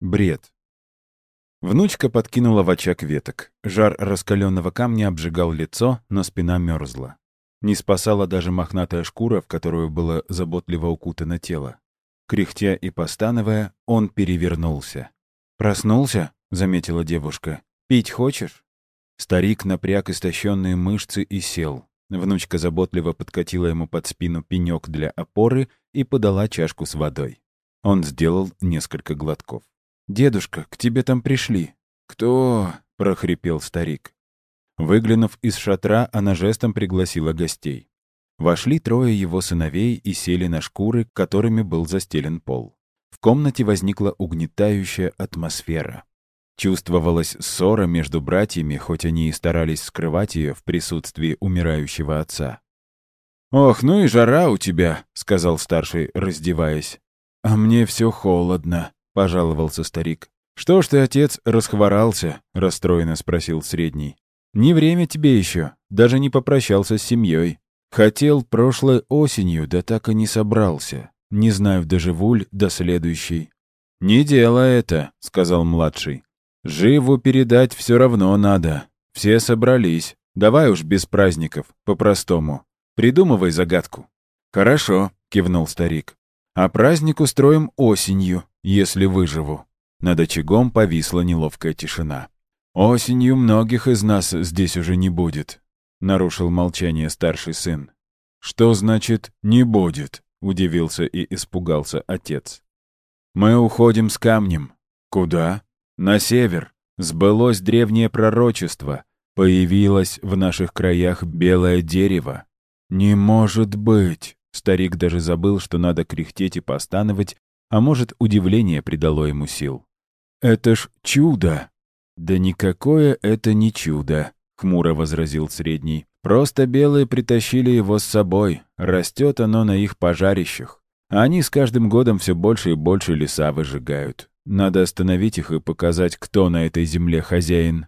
Бред. Внучка подкинула в очаг веток. Жар раскаленного камня обжигал лицо, но спина мерзла. Не спасала даже мохнатая шкура, в которую было заботливо укутано тело. Кряхтя и постановая, он перевернулся. «Проснулся?» — заметила девушка. «Пить хочешь?» Старик напряг истощенные мышцы и сел. Внучка заботливо подкатила ему под спину пенек для опоры и подала чашку с водой. Он сделал несколько глотков. «Дедушка, к тебе там пришли». «Кто?» — прохрипел старик. Выглянув из шатра, она жестом пригласила гостей. Вошли трое его сыновей и сели на шкуры, которыми был застелен пол. В комнате возникла угнетающая атмосфера. Чувствовалась ссора между братьями, хоть они и старались скрывать ее в присутствии умирающего отца. «Ох, ну и жара у тебя», — сказал старший, раздеваясь. «А мне все холодно», — пожаловался старик. «Что ж ты, отец, расхворался?» — расстроенно спросил средний. «Не время тебе еще, даже не попрощался с семьей. Хотел прошлой осенью, да так и не собрался. Не знаю, доживу ль до следующей». «Не делай это», — сказал младший. «Живу передать все равно надо. Все собрались. Давай уж без праздников, по-простому. Придумывай загадку». «Хорошо», — кивнул старик. «А праздник устроим осенью если выживу». Над очагом повисла неловкая тишина. «Осенью многих из нас здесь уже не будет», — нарушил молчание старший сын. «Что значит «не будет»?» — удивился и испугался отец. «Мы уходим с камнем. Куда? На север. Сбылось древнее пророчество. Появилось в наших краях белое дерево. Не может быть!» Старик даже забыл, что надо кряхтеть и постановать, а может, удивление придало ему сил. «Это ж чудо!» «Да никакое это не чудо», — хмуро возразил средний. «Просто белые притащили его с собой. Растет оно на их пожарищах. Они с каждым годом все больше и больше леса выжигают. Надо остановить их и показать, кто на этой земле хозяин».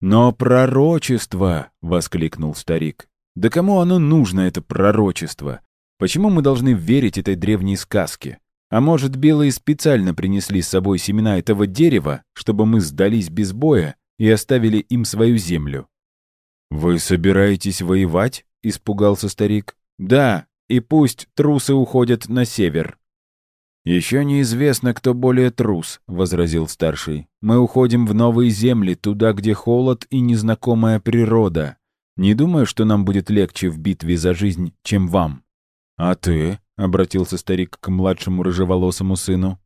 «Но пророчество!» — воскликнул старик. «Да кому оно нужно, это пророчество? Почему мы должны верить этой древней сказке? А может, белые специально принесли с собой семена этого дерева, чтобы мы сдались без боя и оставили им свою землю? «Вы собираетесь воевать?» — испугался старик. «Да, и пусть трусы уходят на север». «Еще неизвестно, кто более трус», — возразил старший. «Мы уходим в новые земли, туда, где холод и незнакомая природа. Не думаю, что нам будет легче в битве за жизнь, чем вам». «А ты?» — обратился старик к младшему рыжеволосому сыну.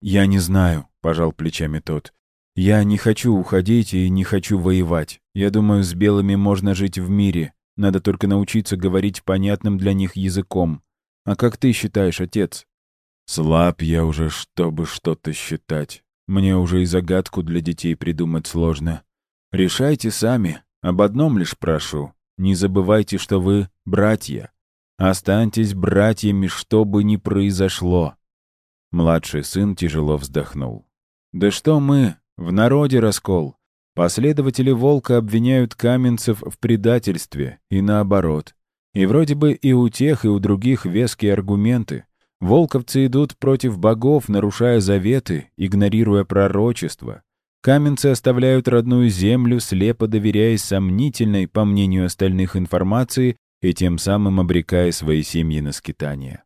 «Я не знаю», — пожал плечами тот. «Я не хочу уходить и не хочу воевать. Я думаю, с белыми можно жить в мире. Надо только научиться говорить понятным для них языком. А как ты считаешь, отец?» «Слаб я уже, чтобы что-то считать. Мне уже и загадку для детей придумать сложно. Решайте сами. Об одном лишь прошу. Не забывайте, что вы братья. Останьтесь братьями, что бы ни произошло. Младший сын тяжело вздохнул. Да что мы? В народе раскол. Последователи Волка обвиняют каменцев в предательстве, и наоборот. И вроде бы и у тех, и у других веские аргументы. Волковцы идут против богов, нарушая заветы, игнорируя пророчества. Каменцы оставляют родную землю, слепо доверяясь сомнительной, по мнению остальных, информации и тем самым обрекая свои семьи на скитание.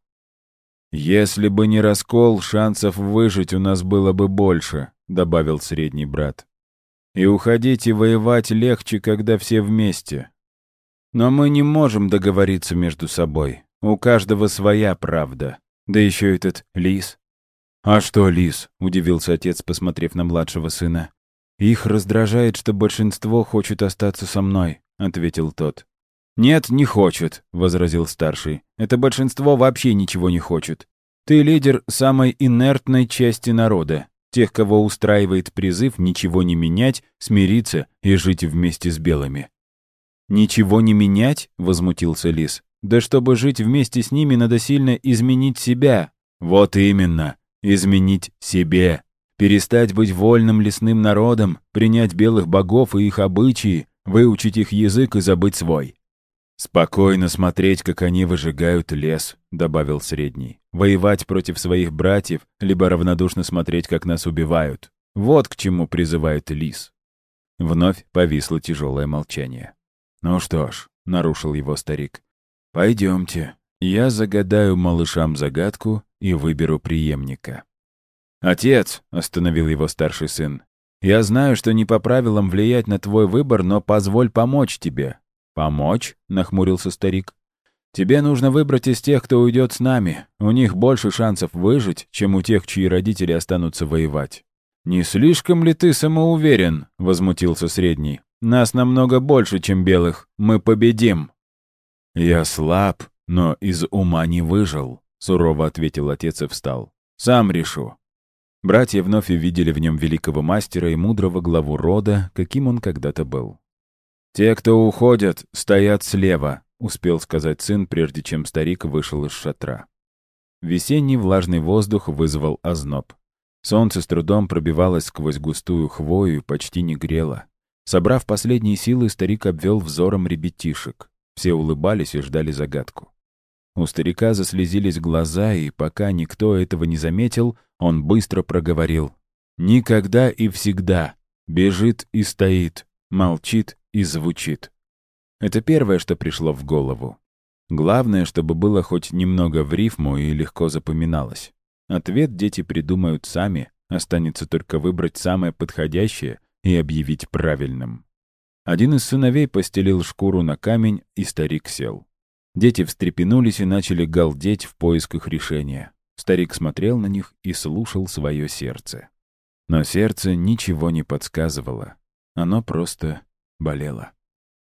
«Если бы не раскол, шансов выжить у нас было бы больше», — добавил средний брат. «И уходить и воевать легче, когда все вместе. Но мы не можем договориться между собой. У каждого своя правда. Да еще этот лис». «А что лис?» — удивился отец, посмотрев на младшего сына. «Их раздражает, что большинство хочет остаться со мной», — ответил тот. «Нет, не хочет», — возразил старший. «Это большинство вообще ничего не хочет. Ты лидер самой инертной части народа, тех, кого устраивает призыв ничего не менять, смириться и жить вместе с белыми». «Ничего не менять?» — возмутился Лис. «Да чтобы жить вместе с ними, надо сильно изменить себя». «Вот именно, изменить себе. Перестать быть вольным лесным народом, принять белых богов и их обычаи, выучить их язык и забыть свой. «Спокойно смотреть, как они выжигают лес», — добавил средний. «Воевать против своих братьев, либо равнодушно смотреть, как нас убивают. Вот к чему призывает лис». Вновь повисло тяжелое молчание. «Ну что ж», — нарушил его старик, — «пойдемте. Я загадаю малышам загадку и выберу преемника». «Отец», — остановил его старший сын, — «я знаю, что не по правилам влиять на твой выбор, но позволь помочь тебе. «Помочь?» — нахмурился старик. «Тебе нужно выбрать из тех, кто уйдет с нами. У них больше шансов выжить, чем у тех, чьи родители останутся воевать». «Не слишком ли ты самоуверен?» — возмутился Средний. «Нас намного больше, чем белых. Мы победим». «Я слаб, но из ума не выжил», — сурово ответил отец и встал. «Сам решу». Братья вновь увидели в нем великого мастера и мудрого главу рода, каким он когда-то был. «Те, кто уходят, стоят слева», — успел сказать сын, прежде чем старик вышел из шатра. Весенний влажный воздух вызвал озноб. Солнце с трудом пробивалось сквозь густую хвою и почти не грело. Собрав последние силы, старик обвел взором ребятишек. Все улыбались и ждали загадку. У старика заслезились глаза, и пока никто этого не заметил, он быстро проговорил. «Никогда и всегда. Бежит и стоит, молчит и звучит. Это первое, что пришло в голову. Главное, чтобы было хоть немного в рифму и легко запоминалось. Ответ дети придумают сами, останется только выбрать самое подходящее и объявить правильным. Один из сыновей постелил шкуру на камень, и старик сел. Дети встрепенулись и начали галдеть в поисках решения. Старик смотрел на них и слушал свое сердце. Но сердце ничего не подсказывало. Оно просто болела.